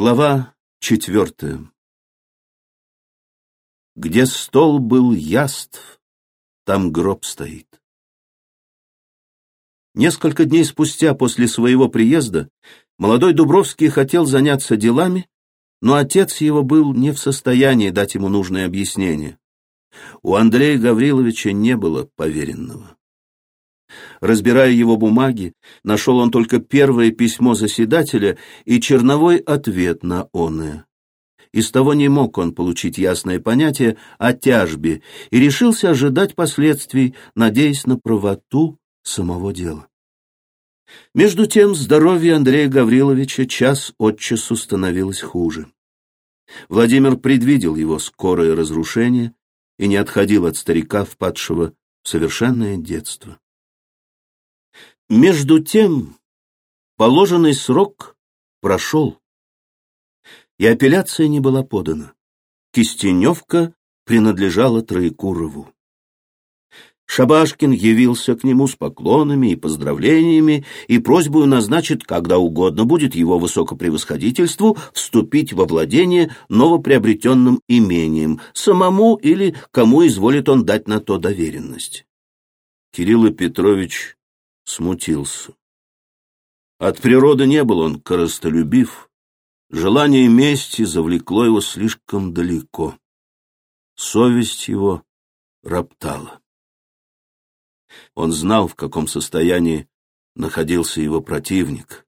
Глава четвертая Где стол был яств, там гроб стоит. Несколько дней спустя после своего приезда молодой Дубровский хотел заняться делами, но отец его был не в состоянии дать ему нужное объяснение. У Андрея Гавриловича не было поверенного. Разбирая его бумаги, нашел он только первое письмо заседателя и черновой ответ на оное. Из того не мог он получить ясное понятие о тяжбе и решился ожидать последствий, надеясь на правоту самого дела. Между тем здоровье Андрея Гавриловича час от часу становилось хуже. Владимир предвидел его скорое разрушение и не отходил от старика, впадшего в совершенное детство. Между тем, положенный срок прошел, и апелляция не была подана. Кистеневка принадлежала Троекурову. Шабашкин явился к нему с поклонами и поздравлениями и просьбой назначить, когда угодно будет его высокопревосходительству, вступить во владение новоприобретенным имением, самому или кому изволит он дать на то доверенность. Кирилл Петрович смутился. От природы не был он коростолюбив, желание мести завлекло его слишком далеко. Совесть его роптала. Он знал, в каком состоянии находился его противник,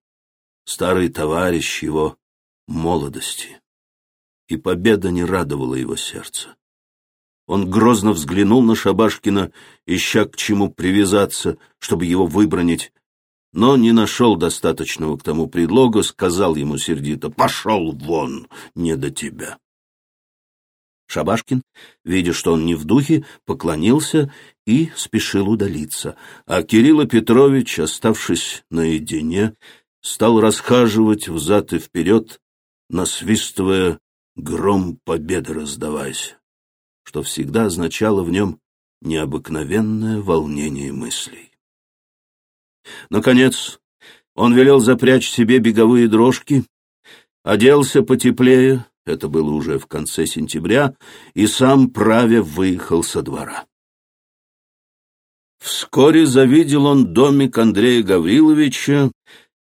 старый товарищ его молодости, и победа не радовала его сердце. Он грозно взглянул на Шабашкина, ища к чему привязаться, чтобы его выбронить, но не нашел достаточного к тому предлога, сказал ему сердито «Пошел вон, не до тебя». Шабашкин, видя, что он не в духе, поклонился и спешил удалиться, а Кирилл Петрович, оставшись наедине, стал расхаживать взад и вперед, насвистывая «Гром победы раздавайся» что всегда означало в нем необыкновенное волнение мыслей. Наконец, он велел запрячь себе беговые дрожки, оделся потеплее, это было уже в конце сентября, и сам правя выехал со двора. Вскоре завидел он домик Андрея Гавриловича,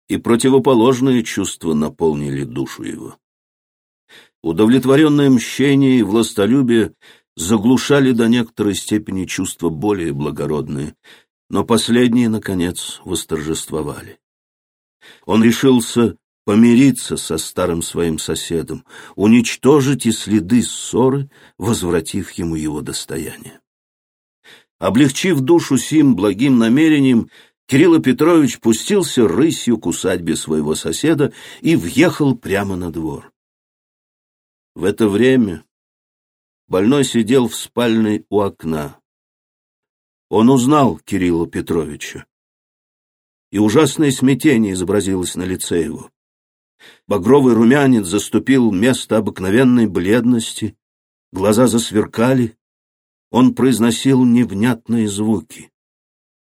и противоположные чувства наполнили душу его. Удовлетворенное мщение и властолюбие заглушали до некоторой степени чувства более благородные, но последние, наконец, восторжествовали. Он решился помириться со старым своим соседом, уничтожить и следы ссоры, возвратив ему его достояние. Облегчив душу сим благим намерением, Кирилл Петрович пустился рысью к усадьбе своего соседа и въехал прямо на двор. В это время Больной сидел в спальной у окна. Он узнал Кирилла Петровича, и ужасное смятение изобразилось на лице его. Багровый румянец заступил место обыкновенной бледности, глаза засверкали, он произносил невнятные звуки.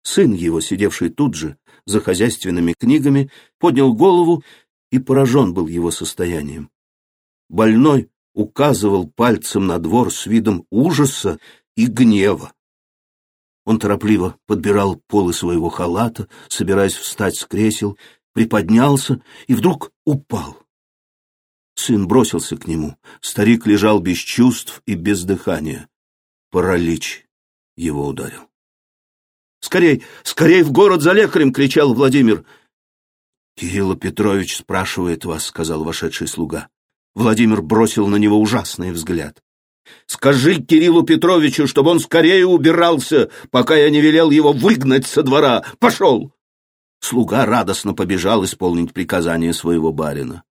Сын его, сидевший тут же, за хозяйственными книгами, поднял голову и поражен был его состоянием. Больной указывал пальцем на двор с видом ужаса и гнева. Он торопливо подбирал полы своего халата, собираясь встать с кресел, приподнялся и вдруг упал. Сын бросился к нему. Старик лежал без чувств и без дыхания. Паралич его ударил. «Скорей, скорей в город за лекарем!» — кричал Владимир. «Кирилл Петрович спрашивает вас», — сказал вошедший слуга. Владимир бросил на него ужасный взгляд. «Скажи Кириллу Петровичу, чтобы он скорее убирался, пока я не велел его выгнать со двора. Пошел!» Слуга радостно побежал исполнить приказание своего барина.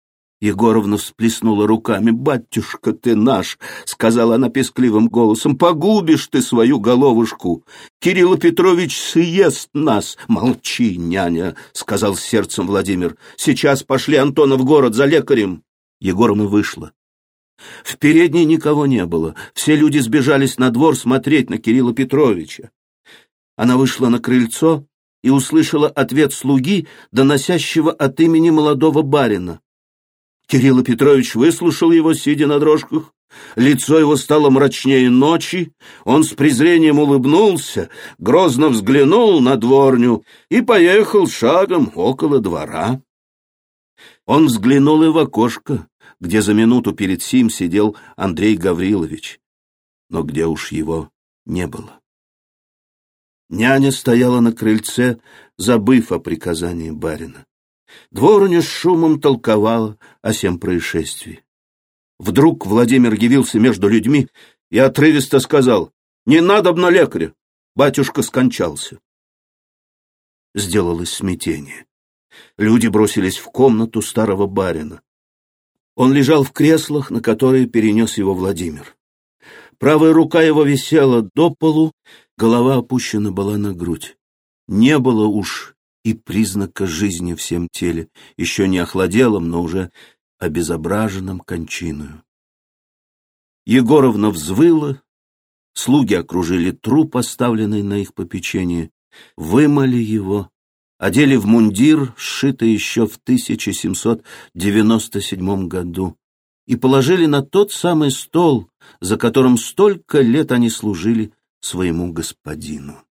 Егоровна всплеснула руками. «Батюшка ты наш!» — сказала она пескливым голосом. «Погубишь ты свою головушку! Кирилл Петрович съест нас!» «Молчи, няня!» — сказал сердцем Владимир. «Сейчас пошли Антона в город за лекарем!» Егоровна вышла. В передней никого не было. Все люди сбежались на двор смотреть на Кирилла Петровича. Она вышла на крыльцо и услышала ответ слуги, доносящего от имени молодого барина. Кирилл Петрович выслушал его, сидя на дрожках. Лицо его стало мрачнее ночи, он с презрением улыбнулся, грозно взглянул на дворню и поехал шагом около двора. Он взглянул и в окошко, где за минуту перед сим сидел Андрей Гаврилович, но где уж его не было. Няня стояла на крыльце, забыв о приказании барина. Дворня с шумом толковала о всем происшествии. Вдруг Владимир явился между людьми и отрывисто сказал, «Не надо на лекаря, батюшка скончался». Сделалось смятение. Люди бросились в комнату старого барина. Он лежал в креслах, на которые перенес его Владимир. Правая рука его висела до полу, голова опущена была на грудь. Не было уж и признака жизни в всем теле, еще не охладелом, но уже обезображенном кончиною. Егоровна взвыла, слуги окружили труп, оставленный на их попечение, вымыли его, одели в мундир, сшитый еще в 1797 году, и положили на тот самый стол, за которым столько лет они служили своему господину.